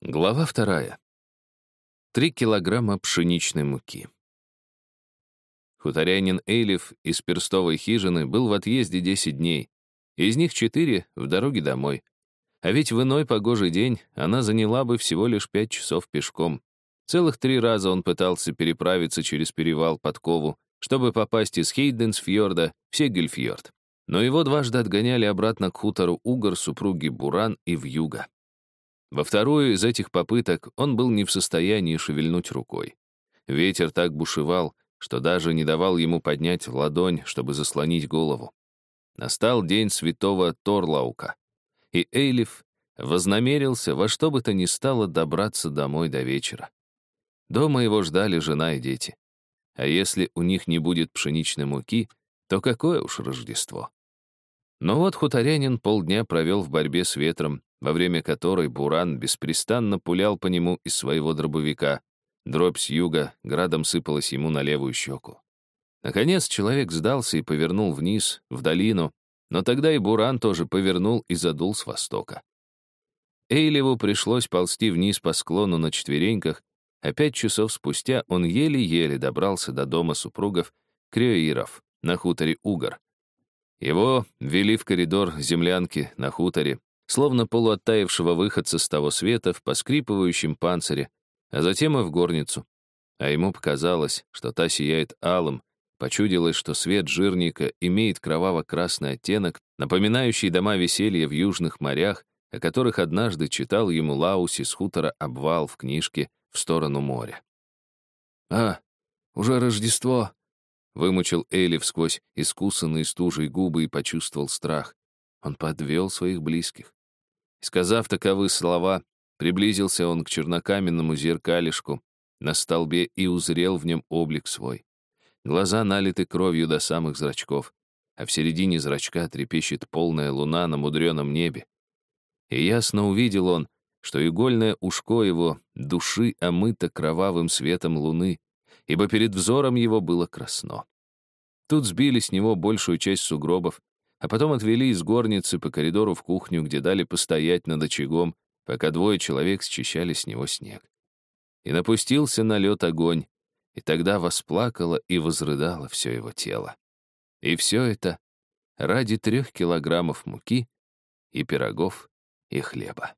Глава вторая. Три килограмма пшеничной муки. Хуторянин Эйлиф из перстовой хижины был в отъезде 10 дней, из них 4 в дороге домой. А ведь в иной погожий день она заняла бы всего лишь 5 часов пешком. Целых три раза он пытался переправиться через перевал Подкову, чтобы попасть из Хейденсфьорда в Сегельфьорд. Но его дважды отгоняли обратно к хутору Угор супруги Буран и Вьюга. Во вторую из этих попыток он был не в состоянии шевельнуть рукой. Ветер так бушевал, что даже не давал ему поднять ладонь, чтобы заслонить голову. Настал день святого Торлаука, и Эйлиф вознамерился во что бы то ни стало добраться домой до вечера. Дома его ждали жена и дети. А если у них не будет пшеничной муки, то какое уж Рождество. Но вот хуторянин полдня провел в борьбе с ветром, во время которой Буран беспрестанно пулял по нему из своего дробовика. Дробь с юга градом сыпалась ему на левую щеку. Наконец человек сдался и повернул вниз, в долину, но тогда и Буран тоже повернул и задул с востока. Эйлеву пришлось ползти вниз по склону на четвереньках, а пять часов спустя он еле-еле добрался до дома супругов Крёиров на хуторе Угор. Его ввели в коридор землянки на хуторе, словно полуоттаившего выходца с того света в поскрипывающем панцире, а затем и в горницу. А ему показалось, что та сияет алым, почудилось, что свет жирника имеет кроваво-красный оттенок, напоминающий дома веселья в южных морях, о которых однажды читал ему Лауси с хутора «Обвал» в книжке «В сторону моря». «А, уже Рождество!» — вымучил Элиф сквозь искусанные стужей губы и почувствовал страх. Он подвел своих близких. Сказав таковы слова, приблизился он к чернокаменному зеркалишку на столбе и узрел в нем облик свой. Глаза налиты кровью до самых зрачков, а в середине зрачка трепещет полная луна на мудреном небе. И ясно увидел он, что игольное ушко его души омыто кровавым светом луны, ибо перед взором его было красно. Тут сбили с него большую часть сугробов, а потом отвели из горницы по коридору в кухню, где дали постоять над очагом, пока двое человек счищали с него снег. И напустился на лед огонь, и тогда восплакало и возрыдало все его тело. И все это ради трех килограммов муки и пирогов и хлеба.